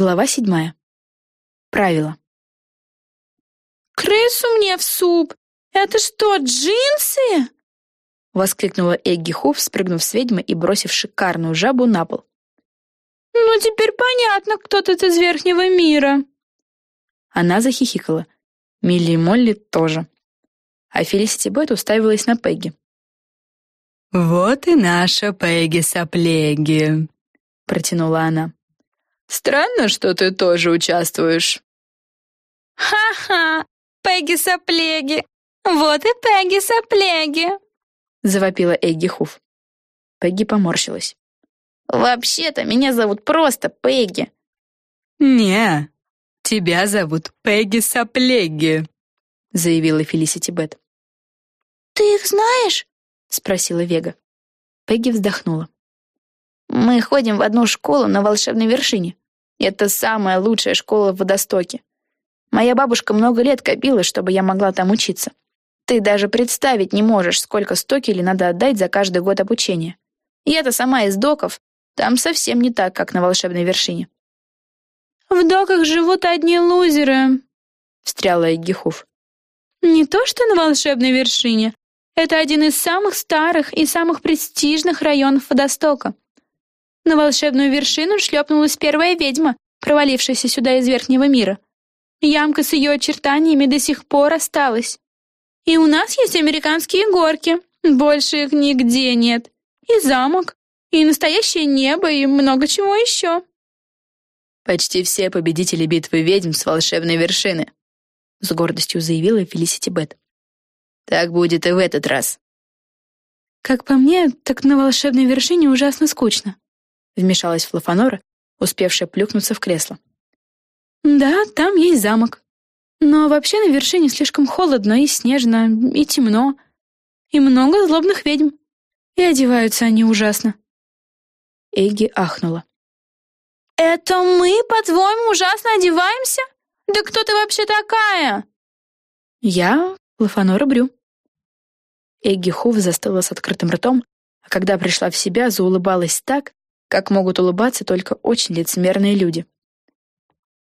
Глава седьмая. Правила. «Крысу мне в суп! Это что, джинсы?» Воскликнула Эгги Хуф, спрыгнув с ведьмы и бросив шикарную жабу на пол. «Ну, теперь понятно, кто тут из верхнего мира». Она захихикала. Милли и Молли тоже. А Фелисити Бет уставилась на Пегги. «Вот и наша Пегги-соплеги», — протянула она. «Странно, что ты тоже участвуешь». «Ха-ха! Пегги-соплеги! Вот и Пегги-соплеги!» — завопила Эгги Хуф. Пегги поморщилась. «Вообще-то меня зовут просто Пегги». «Не, тебя зовут Пегги-соплеги», — заявила Фелисити Бет. «Ты их знаешь?» — спросила Вега. Пегги вздохнула. «Мы ходим в одну школу на волшебной вершине. Это самая лучшая школа в Водостоке. Моя бабушка много лет копила, чтобы я могла там учиться. Ты даже представить не можешь, сколько стокелей надо отдать за каждый год обучения. Я-то сама из доков, там совсем не так, как на волшебной вершине». «В доках живут одни лузеры», — встряла Эггихуф. «Не то что на волшебной вершине, это один из самых старых и самых престижных районов Водостока. На волшебную вершину шлепнулась первая ведьма, провалившаяся сюда из Верхнего мира. Ямка с ее очертаниями до сих пор осталась. И у нас есть американские горки, больше их нигде нет. И замок, и настоящее небо, и много чего еще. Почти все победители битвы ведьм с волшебной вершины, с гордостью заявила Фелисити Бет. Так будет и в этот раз. Как по мне, так на волшебной вершине ужасно скучно, вмешалась Флафанора, успевшая плюхнуться в кресло. Да, там есть замок. Но вообще на вершине слишком холодно и снежно, и темно, и много злобных ведьм. И одеваются они ужасно. Эгги ахнула. «Это мы, по-твоему, ужасно одеваемся? Да кто ты вообще такая?» «Я Лафанора Брю», Эгги Хув застыла с открытым ртом, а когда пришла в себя, заулыбалась так, как могут улыбаться только очень лицемерные люди.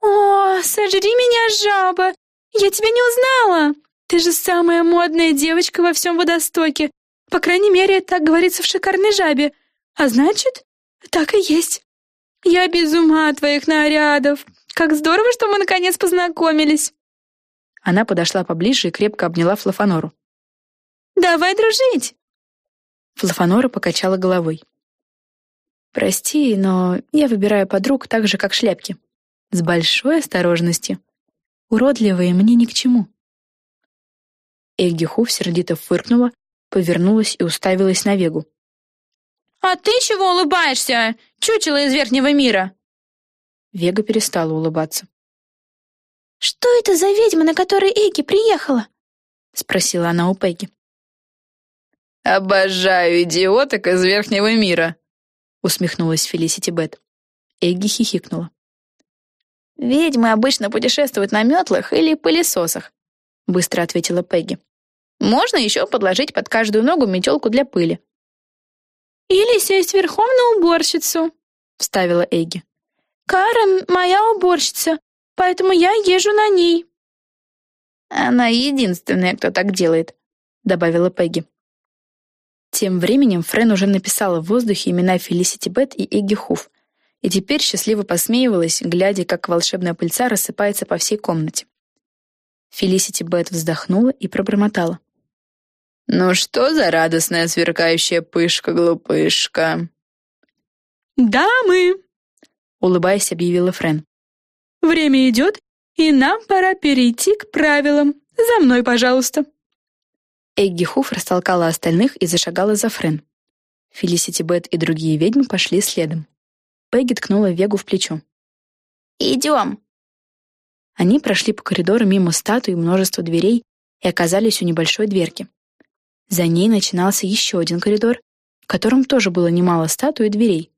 «О, сожри меня, жаба! Я тебя не узнала! Ты же самая модная девочка во всем водостоке. По крайней мере, так говорится в шикарной жабе. А значит, так и есть. Я без ума от твоих нарядов. Как здорово, что мы наконец познакомились!» Она подошла поближе и крепко обняла Флафанору. Давай дружить!» Флафанора покачала головой. «Прости, но я выбираю подруг так же, как шляпки. С большой осторожностью. Уродливые мне ни к чему». Эгги Хуф сердито фыркнула, повернулась и уставилась на Вегу. «А ты чего улыбаешься, чучело из верхнего мира?» Вега перестала улыбаться. «Что это за ведьма, на которой Эгги приехала?» — спросила она у Пегги. «Обожаю идиоток из верхнего мира», — усмехнулась Фелисити Бет. Эгги хихикнула. «Ведьмы обычно путешествуют на метлах или пылесосах», — быстро ответила Пегги. «Можно еще подложить под каждую ногу метелку для пыли». «Или сесть верхом на уборщицу», — вставила Эгги. «Карен — моя уборщица, поэтому я езжу на ней». «Она единственная, кто так делает», — добавила Пегги. Тем временем Френ уже написала в воздухе имена Фелисити Бет и Эгги Хуф, и теперь счастливо посмеивалась, глядя, как волшебная пыльца рассыпается по всей комнате. Фелисити Бет вздохнула и пробормотала. «Ну что за радостная сверкающая пышка-глупышка?» «Да, мы!» — улыбаясь, объявила Френ. «Время идет, и нам пора перейти к правилам. За мной, пожалуйста». Эгги Хуф растолкала остальных и зашагала за Френ. Фелисити Бет и другие ведьмы пошли следом. Пегги ткнула Вегу в плечо. «Идем!» Они прошли по коридору мимо статуи и множества дверей и оказались у небольшой дверки. За ней начинался еще один коридор, в котором тоже было немало статуй и дверей.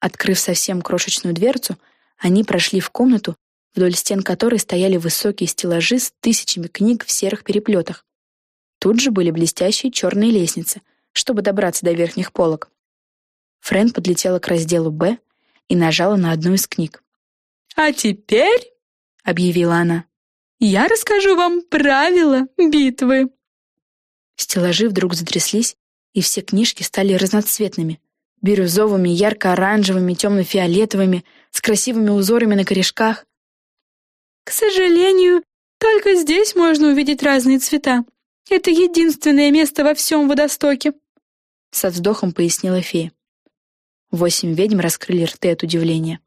Открыв совсем крошечную дверцу, они прошли в комнату, вдоль стен которой стояли высокие стеллажи с тысячами книг в серых переплетах. Тут же были блестящие черные лестницы, чтобы добраться до верхних полок. Френ подлетела к разделу «Б» и нажала на одну из книг. «А теперь», — объявила она, — «я расскажу вам правила битвы». Стеллажи вдруг затряслись, и все книжки стали разноцветными. Бирюзовыми, ярко-оранжевыми, темно-фиолетовыми, с красивыми узорами на корешках. «К сожалению, только здесь можно увидеть разные цвета. Это единственное место во всем водостоке», — со вздохом пояснила фея. Восемь ведьм раскрыли рты от удивления.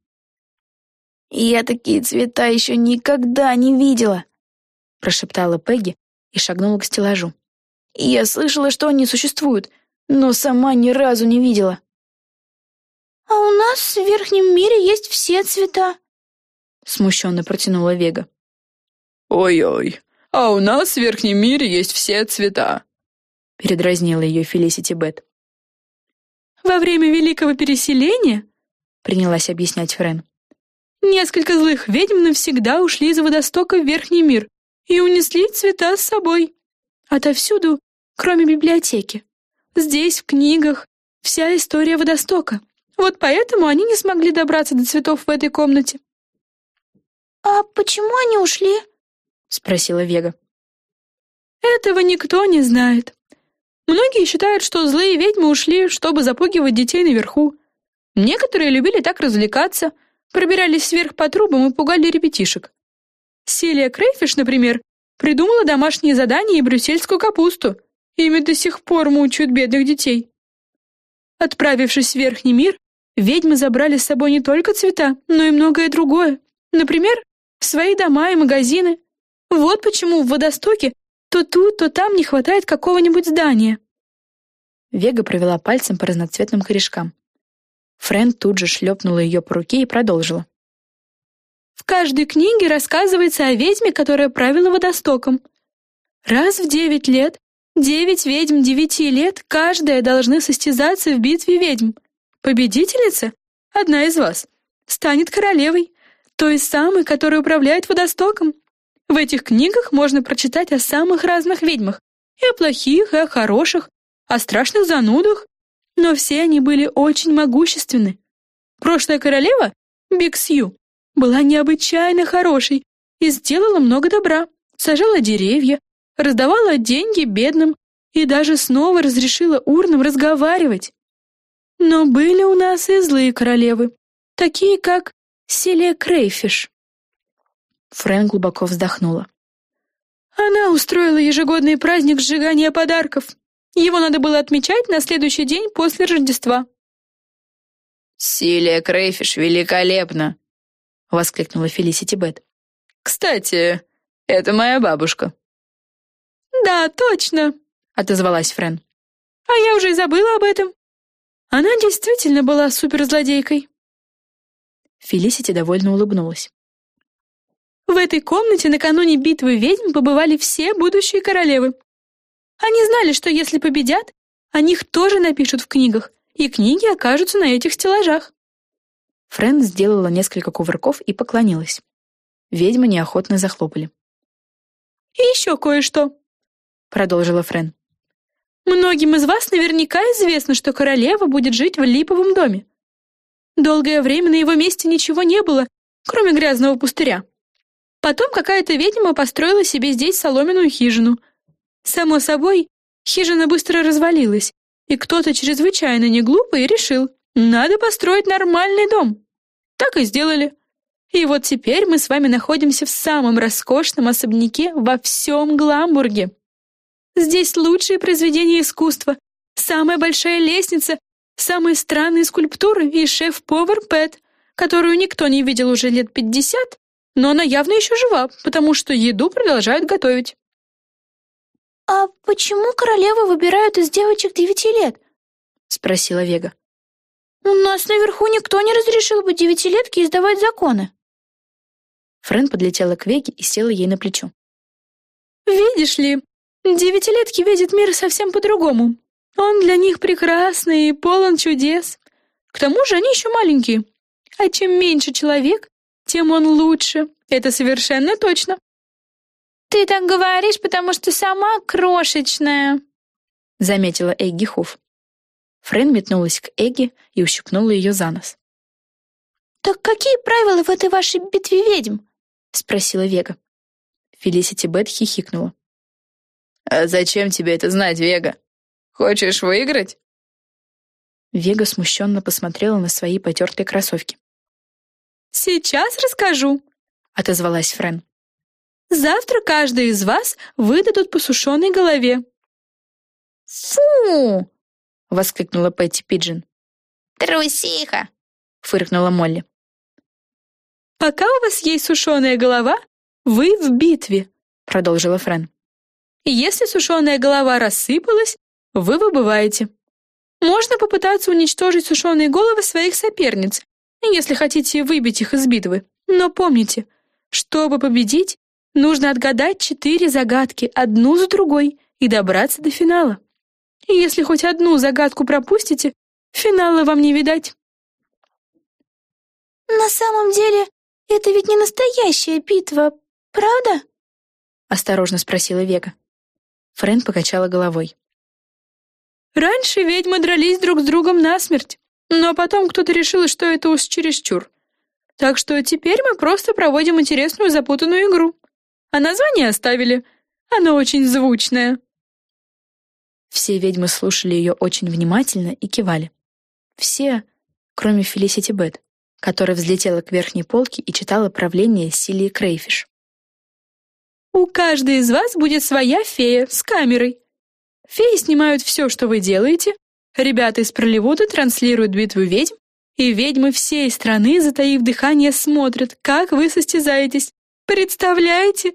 «Я такие цвета еще никогда не видела», — прошептала Пегги и шагнула к стеллажу. «Я слышала, что они существуют, но сама ни разу не видела». «А у нас в верхнем мире есть все цвета», — смущенно протянула Вега. «Ой-ой, а у нас в верхнем мире есть все цвета», — передразнила ее Фелисити Бет. «Во время Великого Переселения», — принялась объяснять Френ, «несколько злых ведьм навсегда ушли из водостока в верхний мир и унесли цвета с собой. Отовсюду, кроме библиотеки. Здесь, в книгах, вся история водостока. Вот поэтому они не смогли добраться до цветов в этой комнате». «А почему они ушли?» — спросила Вега. «Этого никто не знает. Многие считают, что злые ведьмы ушли, чтобы запугивать детей наверху. Некоторые любили так развлекаться, пробирались вверх по трубам и пугали ребятишек. Селия Крейфиш, например, придумала домашние задания и брюссельскую капусту. Ими до сих пор мучают бедных детей. Отправившись в верхний мир, ведьмы забрали с собой не только цвета, но и многое другое. Например, свои дома и магазины, вот почему в водостоке то тут, то там не хватает какого-нибудь здания. Вега провела пальцем по разноцветным корешкам. Френ тут же шлепнула ее по руке и продолжила. В каждой книге рассказывается о ведьме, которая правила водостоком. Раз в девять лет девять ведьм девяти лет каждая должны состязаться в битве ведьм. Победительница, одна из вас, станет королевой, той самой, которая управляет водостоком. В этих книгах можно прочитать о самых разных ведьмах, и о плохих, и о хороших, о страшных занудах, но все они были очень могущественны. Прошлая королева, Биксью, была необычайно хорошей и сделала много добра, сажала деревья, раздавала деньги бедным и даже снова разрешила урнам разговаривать. Но были у нас и злые королевы, такие как Селия Крейфиш. Фрэн глубоко вздохнула. Она устроила ежегодный праздник сжигания подарков. Его надо было отмечать на следующий день после Рождества. «Силия Крейфиш великолепна!» — воскликнула Фелисити Бет. «Кстати, это моя бабушка». «Да, точно!» — отозвалась Френ. «А я уже и забыла об этом. Она действительно была суперзлодейкой». Фелисити довольно улыбнулась. В этой комнате накануне битвы ведьм побывали все будущие королевы. Они знали, что если победят, о них тоже напишут в книгах, и книги окажутся на этих стеллажах. Френ сделала несколько кувырков и поклонилась. Ведьмы неохотно захлопали. «И еще кое-что», — продолжила Френ. «Многим из вас наверняка известно, что королева будет жить в липовом доме. Долгое время на его месте ничего не было, кроме грязного пустыря. Потом какая-то ведьма построила себе здесь соломенную хижину. Само собой, хижина быстро развалилась, и кто-то чрезвычайно неглупый решил, надо построить нормальный дом. Так и сделали. И вот теперь мы с вами находимся в самом роскошном особняке во всем Гламбурге. Здесь лучшие произведения искусства, самая большая лестница, самые странные скульптуры и шеф-повар Пэт, которую никто не видел уже лет пятьдесят, но она явно еще жива, потому что еду продолжают готовить. «А почему королевы выбирают из девочек девяти лет?» — спросила Вега. «У нас наверху никто не разрешил бы девятилетке издавать законы». Френ подлетела к Веге и села ей на плечо. «Видишь ли, девятилетки видят мир совсем по-другому. Он для них прекрасный и полон чудес. К тому же они еще маленькие. А чем меньше человек, тем он лучше. Это совершенно точно. Ты так говоришь, потому что сама крошечная, заметила Эгги Хуф. Френ метнулась к Эгги и ущипнула ее за нос. «Так какие правила в этой вашей битве ведьм?» — спросила Вега. Фелисити Бет хихикнула. «А зачем тебе это знать, Вега? Хочешь выиграть?» Вега смущенно посмотрела на свои потертые кроссовки. «Сейчас расскажу», — отозвалась Френ. «Завтра каждый из вас выдадут по сушеной голове». «Фу!» — воскликнула Пэтти Пиджин. «Трусиха!» — фыркнула Молли. «Пока у вас есть сушеная голова, вы в битве», — продолжила Френ. «Если сушеная голова рассыпалась, вы выбываете. Можно попытаться уничтожить сушеные головы своих соперниц, если хотите выбить их из битвы. Но помните, чтобы победить, нужно отгадать четыре загадки одну за другой и добраться до финала. И если хоть одну загадку пропустите, финала вам не видать. «На самом деле, это ведь не настоящая битва, правда?» — осторожно спросила Вега. Френ покачала головой. «Раньше ведьмы дрались друг с другом насмерть, но потом кто-то решил, что это уж чересчур. Так что теперь мы просто проводим интересную запутанную игру. А название оставили. Оно очень звучное». Все ведьмы слушали ее очень внимательно и кивали. Все, кроме Фелисити Бет, которая взлетела к верхней полке и читала правление Силии Крейфиш. У каждой из вас будет своя фея с камерой. Феи снимают все, что вы делаете. Ребята из Проливуда транслируют битву ведьм, и ведьмы всей страны, затаив дыхание, смотрят, как вы состязаетесь. Представляете?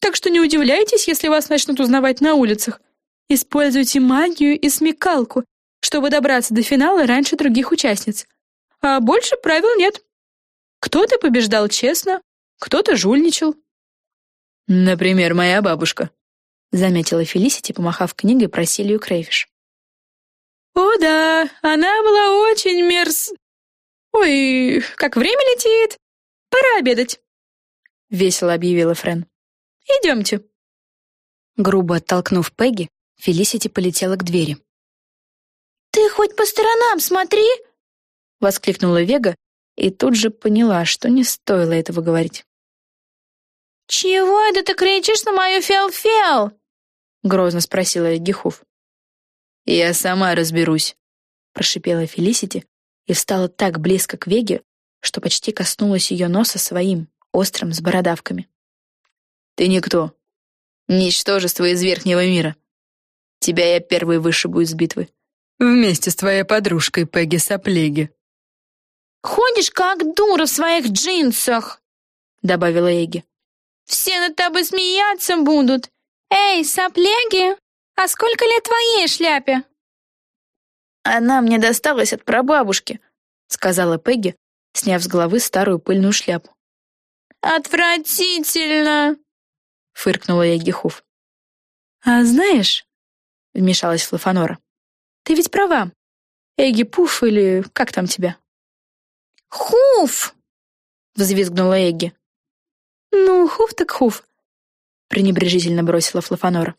Так что не удивляйтесь, если вас начнут узнавать на улицах. Используйте магию и смекалку, чтобы добраться до финала раньше других участниц. А больше правил нет. Кто-то побеждал честно, кто-то жульничал. «Например, моя бабушка», — заметила Фелисити, помахав книгой про Силию Крейфиш. «О да, она была очень мерз... Ой, как время летит! Пора обедать!» — весело объявила Френ. «Идемте». Грубо оттолкнув Пегги, Фелисити полетела к двери. «Ты хоть по сторонам смотри!» — воскликнула Вега и тут же поняла, что не стоило этого говорить. «Чего это ты кричишь на мою фел-фел?» — грозно спросила Эгихуф. «Я сама разберусь», — прошипела Фелисити и встала так близко к Веге, что почти коснулась ее носа своим, острым, с бородавками. «Ты никто. Ничтожество из верхнего мира. Тебя я первый вышибу из битвы». «Вместе с твоей подружкой Пегги Соплеги». «Ходишь как дура в своих джинсах», — добавила Эги. Все над тобой смеяться будут. Эй, сопляги, а сколько лет твоей шляпе?» «Она мне досталась от прабабушки», — сказала Пегги, сняв с головы старую пыльную шляпу. «Отвратительно!» — фыркнула я Гехуф. «А знаешь...» — вмешалась Флафанора. «Ты ведь права. Эгги Пуф или как там тебя?» «Хуф!» — взвизгнула Эгги. «Ну, хуф так хуф», — пренебрежительно бросила Флафанора.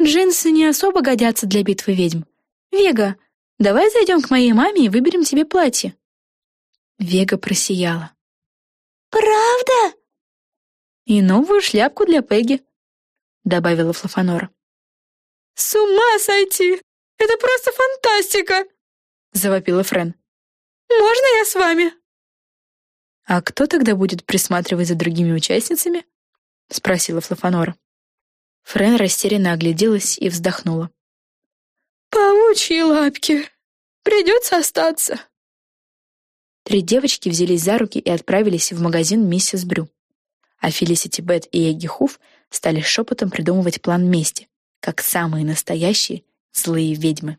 «Джинсы не особо годятся для битвы ведьм. Вега, давай зайдем к моей маме и выберем тебе платье». Вега просияла. «Правда?» «И новую шляпку для Пегги», — добавила Флафанора. «С ума сойти! Это просто фантастика!» — завопила Френ. «Можно я с вами?» «А кто тогда будет присматривать за другими участницами?» — спросила Флафанора. Френ растерянно огляделась и вздохнула. «Паучьи лапки! Придется остаться!» Три девочки взялись за руки и отправились в магазин «Миссис Брю». А Фелисити Бет и Эгги Хуф стали шепотом придумывать план мести, как самые настоящие злые ведьмы.